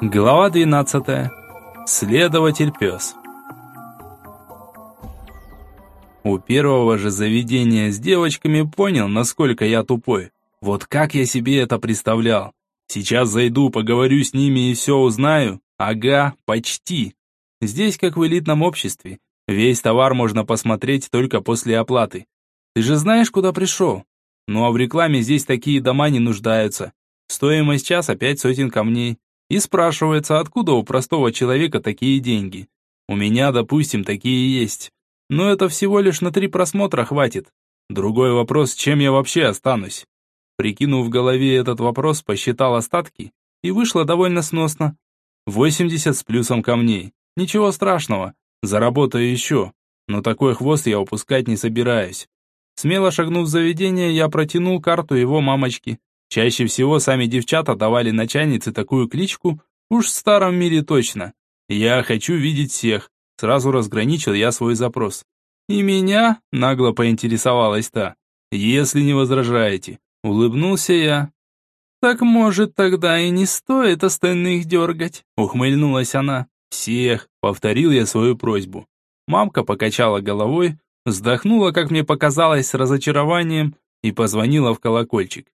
Глава 12. Следователь-пес. У первого же заведения с девочками понял, насколько я тупой. Вот как я себе это представлял. Сейчас зайду, поговорю с ними и все узнаю. Ага, почти. Здесь, как в элитном обществе, весь товар можно посмотреть только после оплаты. Ты же знаешь, куда пришел? Ну а в рекламе здесь такие дома не нуждаются. Стоимость часа пять сотен камней. И спрашивается, откуда у простого человека такие деньги. У меня, допустим, такие есть. Но это всего лишь на три просмотра хватит. Другой вопрос, чем я вообще останусь? Прикинув в голове этот вопрос, посчитал остатки, и вышло довольно сносно. 80 с плюсом камней. Ничего страшного, заработаю еще. Но такой хвост я упускать не собираюсь. Смело шагнув в заведение, я протянул карту его мамочки. Чаще всего сами девчата давали начальнице такую кличку, уж в старом мире точно. «Я хочу видеть всех», сразу разграничил я свой запрос. «И меня?» – нагло поинтересовалась та. «Если не возражаете», – улыбнулся я. «Так, может, тогда и не стоит остальных дергать», – ухмыльнулась она. «Всех», – повторил я свою просьбу. Мамка покачала головой, вздохнула, как мне показалось, с разочарованием и позвонила в колокольчик.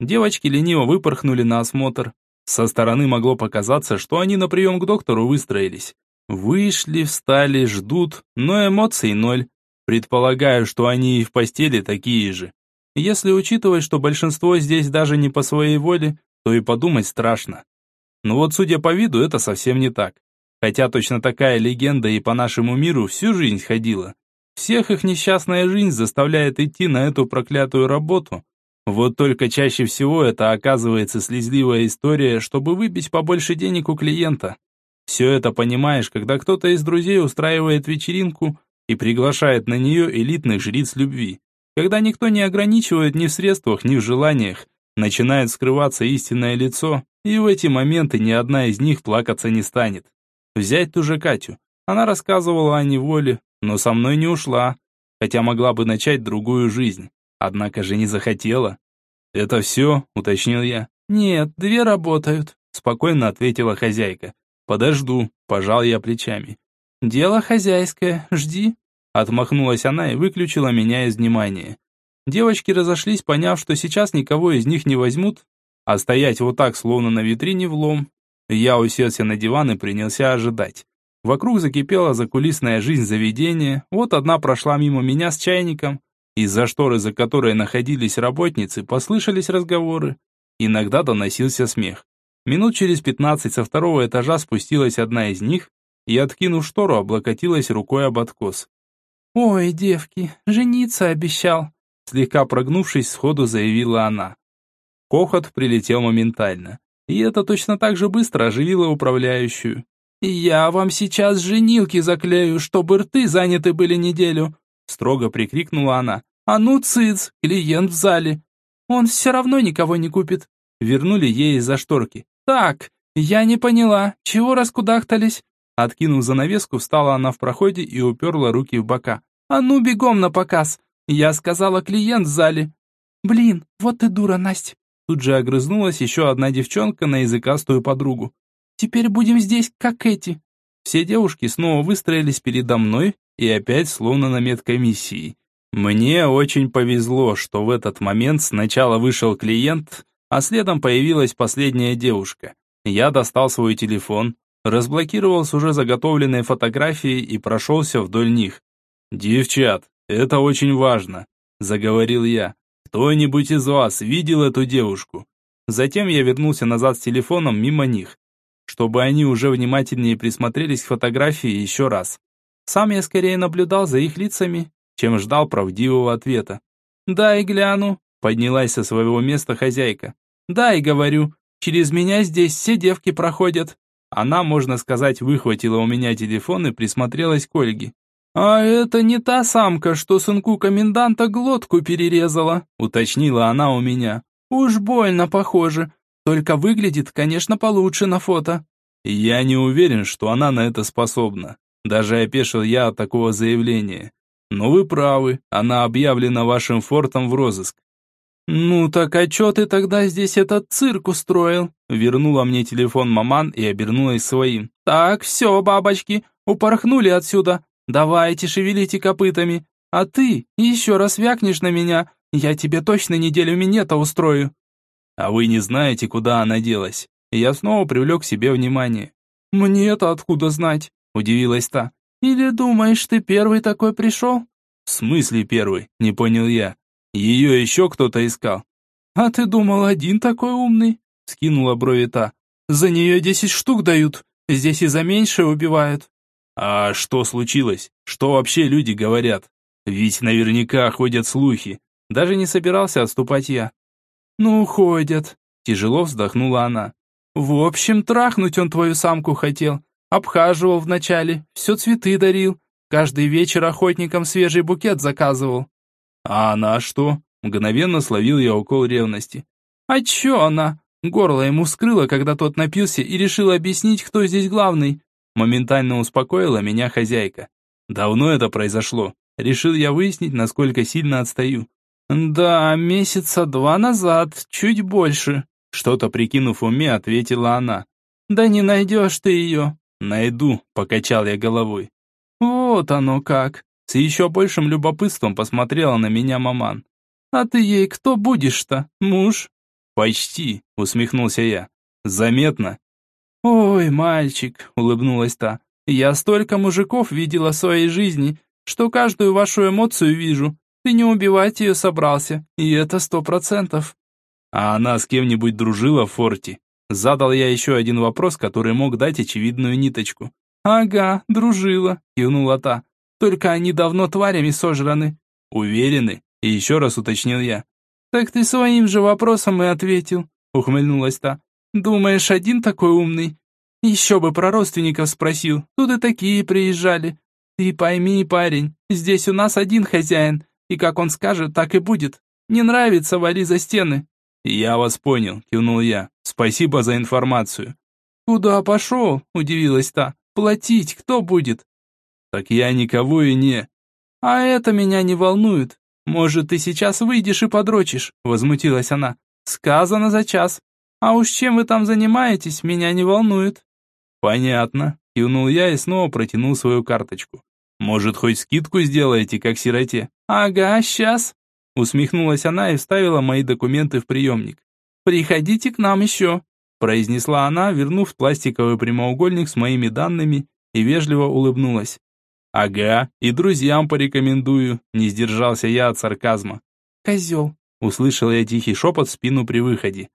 Девочки лениво выпорхнули на осмотр. Со стороны могло показаться, что они на прием к доктору выстроились. Вышли, встали, ждут, но эмоций ноль. Предполагаю, что они и в постели такие же. Если учитывать, что большинство здесь даже не по своей воле, то и подумать страшно. Но вот судя по виду, это совсем не так. Хотя точно такая легенда и по нашему миру всю жизнь ходила. Всех их несчастная жизнь заставляет идти на эту проклятую работу, вот только чаще всего это оказывается слезливая история, чтобы выбить побольше денег у клиента. Все это понимаешь, когда кто-то из друзей устраивает вечеринку и приглашает на нее элитных жриц любви. Когда никто не ограничивает ни в средствах, ни в желаниях, начинает скрываться истинное лицо, и в эти моменты ни одна из них плакаться не станет. Взять ту же Катю. Она рассказывала о неволе, но со мной не ушла, хотя могла бы начать другую жизнь. Однако же не захотела. «Это все?» – уточнил я. «Нет, две работают», – спокойно ответила хозяйка. «Подожду», – пожал я плечами. «Дело хозяйское, жди», – отмахнулась она и выключила меня из внимания. Девочки разошлись, поняв, что сейчас никого из них не возьмут, а стоять вот так, словно на витрине влом. Я уселся на диван и принялся ожидать. Вокруг закипела закулисная жизнь заведения, вот одна прошла мимо меня с чайником, из-за шторы, за которой находились работницы, послышались разговоры. Иногда доносился смех. Минут через пятнадцать со второго этажа спустилась одна из них и, откинув штору, облокотилась рукой об откос. «Ой, девки, жениться обещал», слегка прогнувшись, сходу заявила она. Кохот прилетел моментально, и это точно так же быстро оживило управляющую. «Я вам сейчас женилки заклею, чтобы рты заняты были неделю», строго прикрикнула она. «А ну, цыц, клиент в зале! Он все равно никого не купит!» Вернули ей из-за шторки. «Так, я не поняла, чего раскудахтались?» Откинув занавеску, встала она в проходе и уперла руки в бока. «А ну, бегом на показ! Я сказала, клиент в зале!» «Блин, вот ты дура, Настя!» Тут же огрызнулась еще одна девчонка на языкастую подругу. «Теперь будем здесь, как эти!» Все девушки снова выстроились передо мной и опять словно на медкомиссии. Мне очень повезло, что в этот момент сначала вышел клиент, а следом появилась последняя девушка. Я достал свой телефон, разблокировал с уже заготовленной фотографией и прошелся вдоль них. «Девчат, это очень важно», – заговорил я. «Кто-нибудь из вас видел эту девушку?» Затем я вернулся назад с телефоном мимо них, чтобы они уже внимательнее присмотрелись к фотографии еще раз. Сам я скорее наблюдал за их лицами, чем ждал правдивого ответа. «Да, и гляну», — поднялась со своего места хозяйка. «Да, и говорю, через меня здесь все девки проходят». Она, можно сказать, выхватила у меня телефон и присмотрелась к Ольге. «А это не та самка, что сынку коменданта глотку перерезала», уточнила она у меня. «Уж больно похоже, только выглядит, конечно, получше на фото». «Я не уверен, что она на это способна», даже опешил я от такого заявления. Но вы правы, она объявлена вашим фортом в розыск. «Ну так а чё ты тогда здесь этот цирк устроил?» Вернула мне телефон маман и обернулась своим. «Так, все, бабочки, упорхнули отсюда. Давайте, шевелите копытами. А ты еще раз вякнешь на меня, я тебе точно неделю минета устрою». «А вы не знаете, куда она делась?» Я снова привлек к себе внимание. «Мне-то откуда знать?» – удивилась та. «Или думаешь, ты первый такой пришел?» «В смысле первый?» – не понял я. «Ее еще кто-то искал». «А ты думал, один такой умный?» – скинула брови та. «За нее десять штук дают, здесь и за меньшее убивают». «А что случилось? Что вообще люди говорят? Ведь наверняка ходят слухи. Даже не собирался отступать я. «Ну, ходят», – тяжело вздохнула она. «В общем, трахнуть он твою самку хотел. Обхаживал вначале, все цветы дарил. Каждый вечер охотникам свежий букет заказывал». «А она что?» – мгновенно словил я укол ревности. «А че она?» Горло ему скрыло, когда тот напился и решил объяснить, кто здесь главный. Моментально успокоила меня хозяйка. Давно это произошло. Решил я выяснить, насколько сильно отстаю. «Да, месяца два назад, чуть больше», что-то прикинув уме, ответила она. «Да не найдешь ты ее». «Найду», — покачал я головой. «Вот оно как». С еще большим любопытством посмотрела на меня маман. «А ты ей кто будешь-то, муж?» «Почти», — усмехнулся я. «Заметно». «Ой, мальчик», — улыбнулась та, «я столько мужиков видела в своей жизни, что каждую вашу эмоцию вижу. Ты не убивать ее собрался, и это сто процентов. А она с кем-нибудь дружила в форте? Задал я еще один вопрос, который мог дать очевидную ниточку. «Ага, дружила», — кивнула та. «Только они давно тварями сожраны». «Уверены?» — и еще раз уточнил я. «Так ты своим же вопросом и ответил», — ухмыльнулась та. «Думаешь, один такой умный? Еще бы про родственников спросил, тут и такие приезжали. Ты пойми, парень, здесь у нас один хозяин, и как он скажет, так и будет. Не нравится, вали за стены». «Я вас понял», — кивнул я. «Спасибо за информацию». «Куда пошел?» — удивилась та. «Платить кто будет?» «Так я никого и не...» «А это меня не волнует. Может, ты сейчас выйдешь и подрочишь?» — возмутилась она. «Сказано за час. А уж чем вы там занимаетесь, меня не волнует». «Понятно», — кивнул я и снова протянул свою карточку. «Может, хоть скидку сделаете, как сироте?» «Ага, сейчас!» Усмехнулась она и вставила мои документы в приемник. «Приходите к нам еще!» Произнесла она, вернув пластиковый прямоугольник с моими данными и вежливо улыбнулась. «Ага, и друзьям порекомендую», не сдержался я от сарказма. «Козел», услышал я тихий шепот в спину при выходе.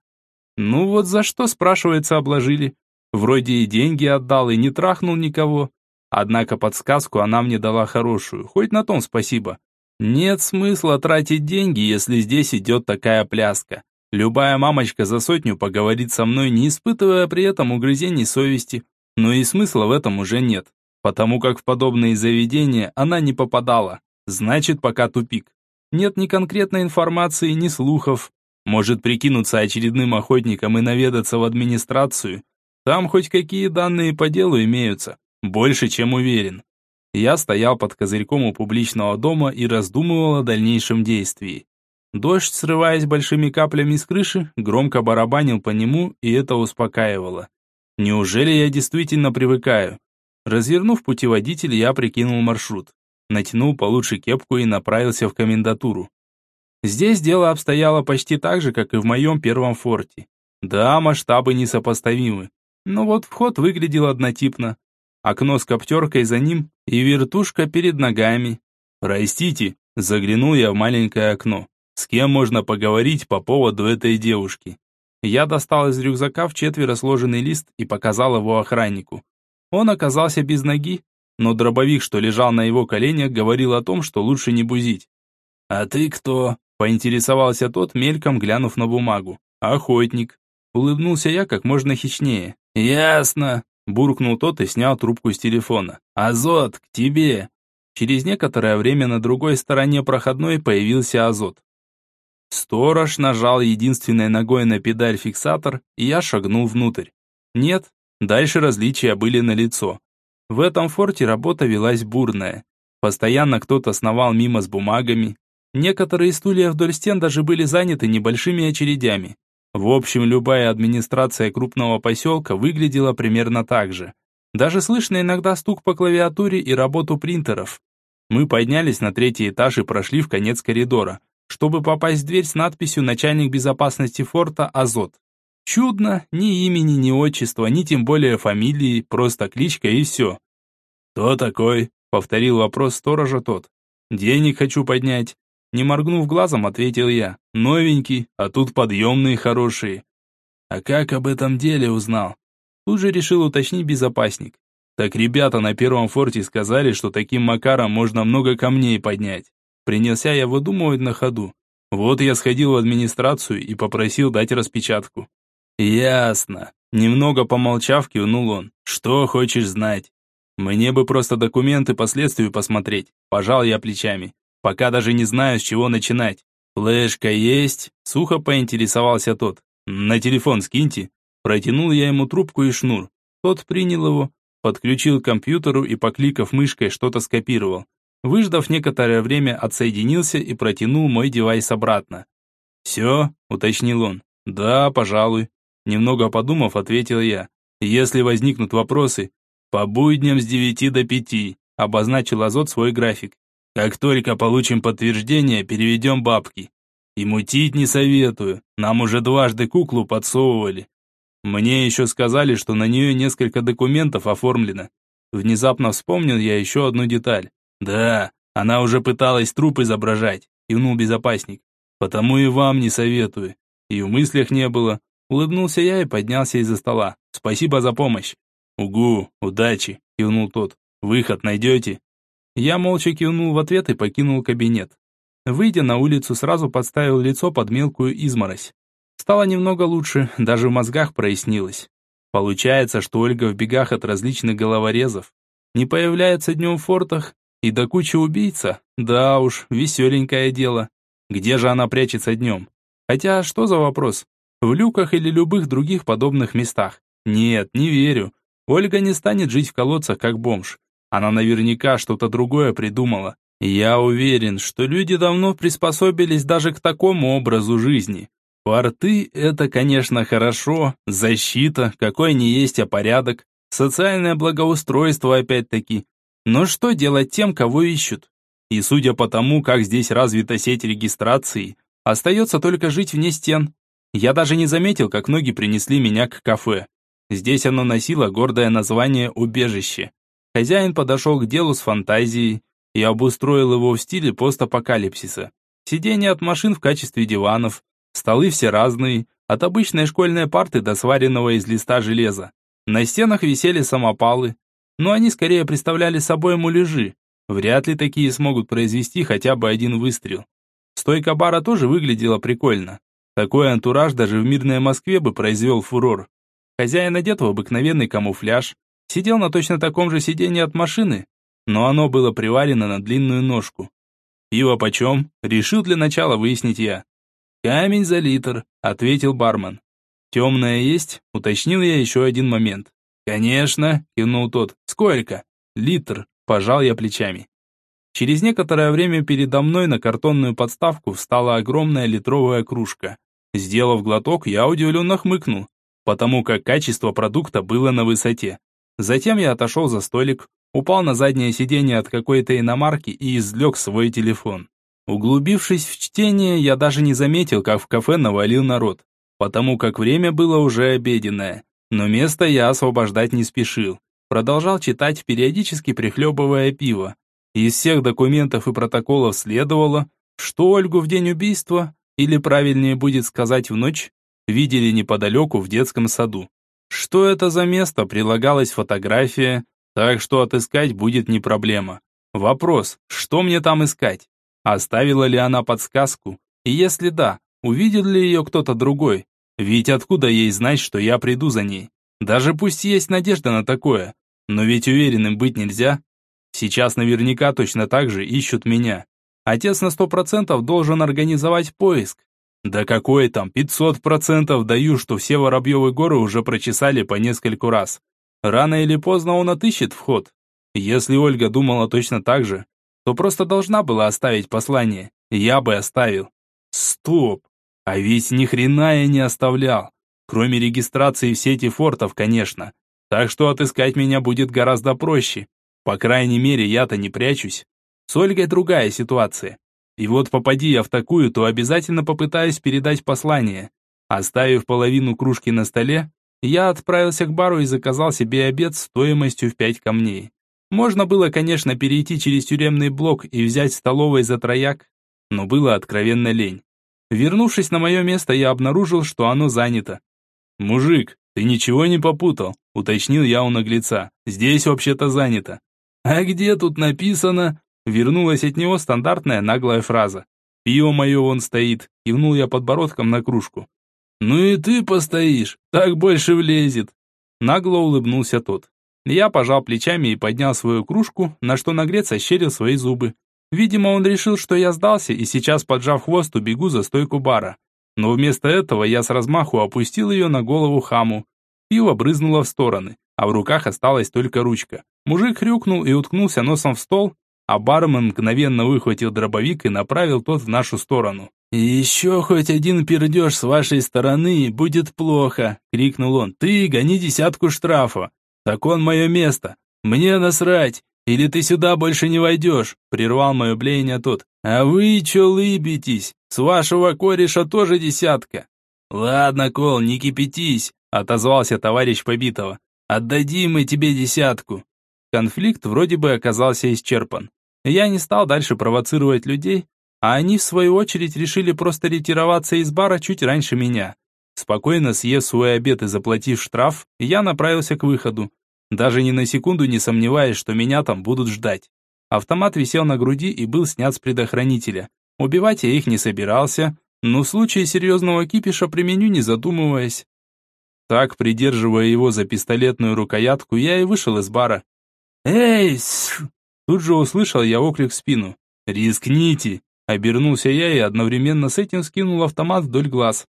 «Ну вот за что, спрашивается, обложили? Вроде и деньги отдал, и не трахнул никого. Однако подсказку она мне дала хорошую, хоть на том спасибо. Нет смысла тратить деньги, если здесь идет такая пляска. Любая мамочка за сотню поговорит со мной, не испытывая при этом угрызений совести. Но и смысла в этом уже нет, потому как в подобные заведения она не попадала. Значит, пока тупик. Нет ни конкретной информации, ни слухов. Может прикинуться очередным охотником и наведаться в администрацию. Там хоть какие данные по делу имеются. Больше, чем уверен. Я стоял под козырьком у публичного дома и раздумывал о дальнейшем действии. Дождь, срываясь большими каплями с крыши, громко барабанил по нему, и это успокаивало. Неужели я действительно привыкаю? Развернув путеводитель, я прикинул маршрут. Натянул получше кепку и направился в комендатуру. Здесь дело обстояло почти так же, как и в моем первом форте. Да, масштабы несопоставимы. Но вот вход выглядел однотипно окно с коптеркой за ним и вертушка перед ногами. «Простите», — заглянул я в маленькое окно. «С кем можно поговорить по поводу этой девушки?» Я достал из рюкзака в четверо сложенный лист и показал его охраннику. Он оказался без ноги, но дробовик, что лежал на его коленях, говорил о том, что лучше не бузить. «А ты кто?» – поинтересовался тот, мельком глянув на бумагу. «Охотник». Улыбнулся я как можно хищнее. «Ясно», Буркнул тот и снял трубку с телефона. «Азот, к тебе!» Через некоторое время на другой стороне проходной появился Азот. Сторож нажал единственной ногой на педаль-фиксатор, и я шагнул внутрь. Нет, дальше различия были налицо. В этом форте работа велась бурная. Постоянно кто-то сновал мимо с бумагами. Некоторые стулья вдоль стен даже были заняты небольшими очередями. В общем, любая администрация крупного поселка выглядела примерно так же. Даже слышно иногда стук по клавиатуре и работу принтеров. Мы поднялись на третий этаж и прошли в конец коридора, чтобы попасть в дверь с надписью «Начальник безопасности форта Азот». Чудно, ни имени, ни отчества, ни тем более фамилии, просто кличка и все. «Кто такой?» — повторил вопрос сторожа тот. «Денег хочу поднять». Не моргнув глазом, ответил я. «Новенький, а тут подъемные хорошие». «А как об этом деле узнал?» Тут же решил уточнить безопасник. Так ребята на первом форте сказали, что таким макаром можно много камней поднять. Принялся я выдумывать на ходу. Вот я сходил в администрацию и попросил дать распечатку. Ясно. Немного помолчав, кивнул он. Что хочешь знать? Мне бы просто документы по следствию посмотреть. Пожал я плечами. Пока даже не знаю, с чего начинать. Флешка есть? Сухо поинтересовался тот. На телефон скиньте. Протянул я ему трубку и шнур. Тот принял его, подключил к компьютеру и, покликав мышкой, что-то скопировал. Выждав некоторое время, отсоединился и протянул мой девайс обратно. «Все?» – уточнил он. «Да, пожалуй». Немного подумав, ответил я. «Если возникнут вопросы, по будням с девяти до пяти», – обозначил Азот свой график. «Как только получим подтверждение, переведем бабки. И мутить не советую, нам уже дважды куклу подсовывали. Мне еще сказали, что на нее несколько документов оформлено. Внезапно вспомнил я еще одну деталь. Да, она уже пыталась труп изображать, кивнул безопасник. Потому и вам не советую. И в мыслях не было. Улыбнулся я и поднялся из-за стола. Спасибо за помощь. Угу, удачи, кивнул тот. Выход найдете? Я молча кивнул в ответ и покинул кабинет. Выйдя на улицу, сразу подставил лицо под мелкую изморозь. Стало немного лучше, даже в мозгах прояснилось. Получается, что Ольга в бегах от различных головорезов. Не появляется днем в фортах, и до кучи убийца. Да уж, веселенькое дело. Где же она прячется днем? Хотя, что за вопрос? В люках или любых других подобных местах? Нет, не верю. Ольга не станет жить в колодцах, как бомж. Она наверняка что-то другое придумала. Я уверен, что люди давно приспособились даже к такому образу жизни. Порты – это, конечно, хорошо, защита, какой не есть, а порядок, социальное благоустройство опять-таки. Но что делать тем, кого ищут? И судя по тому, как здесь развита сеть регистрации, остается только жить вне стен. Я даже не заметил, как ноги принесли меня к кафе. Здесь оно носило гордое название «Убежище». Хозяин подошел к делу с фантазией и обустроил его в стиле постапокалипсиса. Сиденья от машин в качестве диванов, Столы все разные, от обычной школьной парты до сваренного из листа железа. На стенах висели самопалы, но они скорее представляли собой муляжи. Вряд ли такие смогут произвести хотя бы один выстрел. Стойка бара тоже выглядела прикольно. Такой антураж даже в мирной Москве бы произвел фурор. Хозяин одет в обыкновенный камуфляж, сидел на точно таком же сиденье от машины, но оно было приварено на длинную ножку. «Пиво почем?» – решил для начала выяснить я. «Камень за литр», — ответил бармен. «Темное есть?» — уточнил я еще один момент. «Конечно», — кивнул тот. «Сколько?» «Литр», — пожал я плечами. Через некоторое время передо мной на картонную подставку встала огромная литровая кружка. Сделав глоток, я удивленно хмыкнул, потому как качество продукта было на высоте. Затем я отошел за столик, упал на заднее сиденье от какой-то иномарки и извлек свой телефон. Углубившись в чтение, я даже не заметил, как в кафе навалил народ, потому как время было уже обеденное. Но место я освобождать не спешил. Продолжал читать, периодически прихлебывая пиво. Из всех документов и протоколов следовало, что Ольгу в день убийства, или правильнее будет сказать в ночь, видели неподалеку в детском саду. Что это за место, прилагалась фотография, так что отыскать будет не проблема. Вопрос, что мне там искать? Оставила ли она подсказку? И если да, увидел ли ее кто-то другой? Ведь откуда ей знать, что я приду за ней? Даже пусть есть надежда на такое. Но ведь уверенным быть нельзя. Сейчас наверняка точно так же ищут меня. Отец на сто процентов должен организовать поиск. Да какой там, пятьсот процентов даю, что все Воробьевы горы уже прочесали по нескольку раз. Рано или поздно он отыщет вход. Если Ольга думала точно так же, то просто должна была оставить послание. Я бы оставил. Стоп! А ведь ни хрена я не оставлял. Кроме регистрации в сети фортов, конечно. Так что отыскать меня будет гораздо проще. По крайней мере, я-то не прячусь. С Ольгой другая ситуация. И вот попади я в такую, то обязательно попытаюсь передать послание. Оставив половину кружки на столе, я отправился к бару и заказал себе обед стоимостью в пять камней. Можно было, конечно, перейти через тюремный блок и взять столовой за трояк, но было откровенно лень. Вернувшись на мое место, я обнаружил, что оно занято. «Мужик, ты ничего не попутал?» – уточнил я у наглеца. «Здесь вообще-то занято». «А где тут написано?» Вернулась от него стандартная наглая фраза. «Пиво мое вон стоит», – кивнул я подбородком на кружку. «Ну и ты постоишь, так больше влезет». Нагло улыбнулся тот. Я пожал плечами и поднял свою кружку, на что нагрец ощерил свои зубы. Видимо, он решил, что я сдался и сейчас, поджав хвост, убегу за стойку бара. Но вместо этого я с размаху опустил ее на голову хаму. Пиво брызнуло в стороны, а в руках осталась только ручка. Мужик хрюкнул и уткнулся носом в стол, а бармен мгновенно выхватил дробовик и направил тот в нашу сторону. «Еще хоть один пердеж с вашей стороны, будет плохо!» — крикнул он. «Ты гони десятку штрафа!» «Так он мое место! Мне насрать! Или ты сюда больше не войдешь!» — прервал мое блеяние тот. «А вы че лыбитесь? С вашего кореша тоже десятка!» «Ладно, Кол, не кипятись!» — отозвался товарищ побитого. «Отдадим мы тебе десятку!» Конфликт вроде бы оказался исчерпан. Я не стал дальше провоцировать людей, а они, в свою очередь, решили просто ретироваться из бара чуть раньше меня. Спокойно съев свой обед и заплатив штраф, я направился к выходу, даже ни на секунду не сомневаясь, что меня там будут ждать. Автомат висел на груди и был снят с предохранителя. Убивать я их не собирался, но в случае серьезного кипиша применю, не задумываясь. Так, придерживая его за пистолетную рукоятку, я и вышел из бара. «Эй!» Тут же услышал я оклик в спину. «Рискните!» Обернулся я и одновременно с этим скинул автомат вдоль глаз.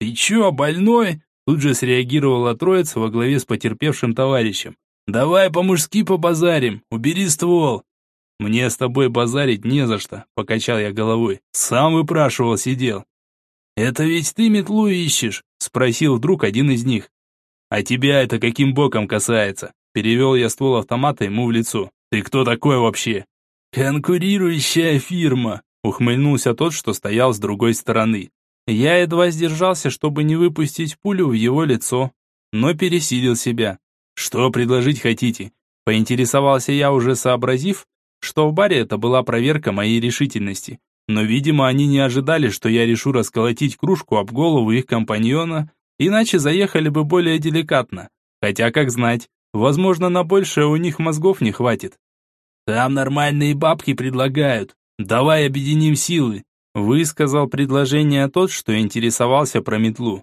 «Ты чё, больной?» Тут же среагировала троица во главе с потерпевшим товарищем. «Давай по-мужски побазарим, убери ствол!» «Мне с тобой базарить не за что», — покачал я головой. «Сам выпрашивал, сидел». «Это ведь ты метлу ищешь?» — спросил вдруг один из них. «А тебя это каким боком касается?» Перевел я ствол автомата ему в лицо. «Ты кто такой вообще?» «Конкурирующая фирма», Ухмыльнулся тот, что стоял с другой стороны. Я едва сдержался, чтобы не выпустить пулю в его лицо, но пересилил себя. «Что предложить хотите?» Поинтересовался я, уже сообразив, что в баре это была проверка моей решительности. Но, видимо, они не ожидали, что я решу расколотить кружку об голову их компаньона, иначе заехали бы более деликатно. Хотя, как знать, возможно, на большее у них мозгов не хватит. «Там нормальные бабки предлагают», «Давай объединим силы», — высказал предложение тот, что интересовался про метлу.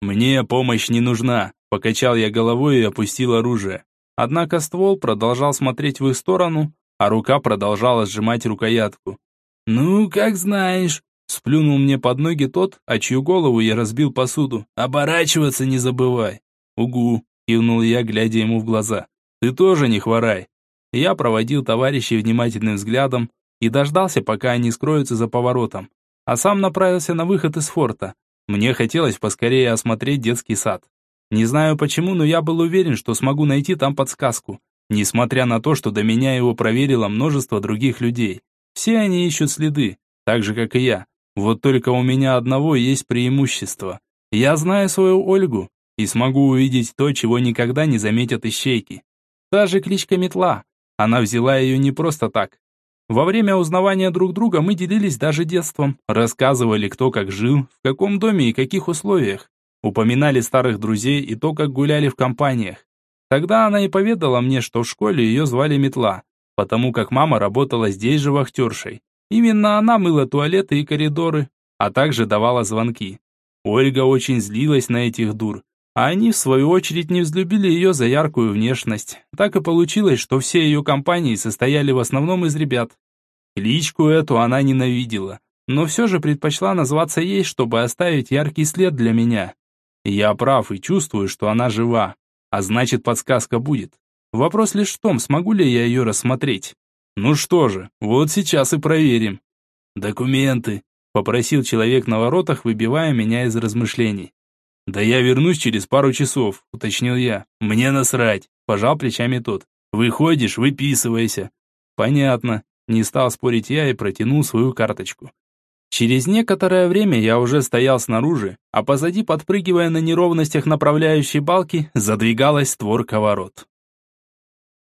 «Мне помощь не нужна», — покачал я головой и опустил оружие. Однако ствол продолжал смотреть в их сторону, а рука продолжала сжимать рукоятку. «Ну, как знаешь», — сплюнул мне под ноги тот, а чью голову я разбил посуду. «Оборачиваться не забывай». «Угу», — кивнул я, глядя ему в глаза. «Ты тоже не хворай». Я проводил товарищей внимательным взглядом, и дождался, пока они скроются за поворотом, а сам направился на выход из форта. Мне хотелось поскорее осмотреть детский сад. Не знаю почему, но я был уверен, что смогу найти там подсказку, несмотря на то, что до меня его проверило множество других людей. Все они ищут следы, так же, как и я. Вот только у меня одного есть преимущество. Я знаю свою Ольгу и смогу увидеть то, чего никогда не заметят ищейки. Та же кличка Метла. Она взяла ее не просто так. Во время узнавания друг друга мы делились даже детством, рассказывали, кто как жил, в каком доме и каких условиях. Упоминали старых друзей и то, как гуляли в компаниях. Тогда она и поведала мне, что в школе ее звали Метла, потому как мама работала здесь же вахтершей. Именно она мыла туалеты и коридоры, а также давала звонки. Ольга очень злилась на этих дур, а они, в свою очередь, не взлюбили ее за яркую внешность. Так и получилось, что все ее компании состояли в основном из ребят. Кличку эту она ненавидела, но все же предпочла назваться ей, чтобы оставить яркий след для меня. Я прав и чувствую, что она жива, а значит подсказка будет. Вопрос лишь в том, смогу ли я ее рассмотреть. Ну что же, вот сейчас и проверим. Документы, попросил человек на воротах, выбивая меня из размышлений. Да я вернусь через пару часов, уточнил я. Мне насрать, пожал плечами тот. Выходишь, выписывайся. Понятно, не стал спорить я и протянул свою карточку. Через некоторое время я уже стоял снаружи, а позади, подпрыгивая на неровностях направляющей балки, задвигалась створка ворот.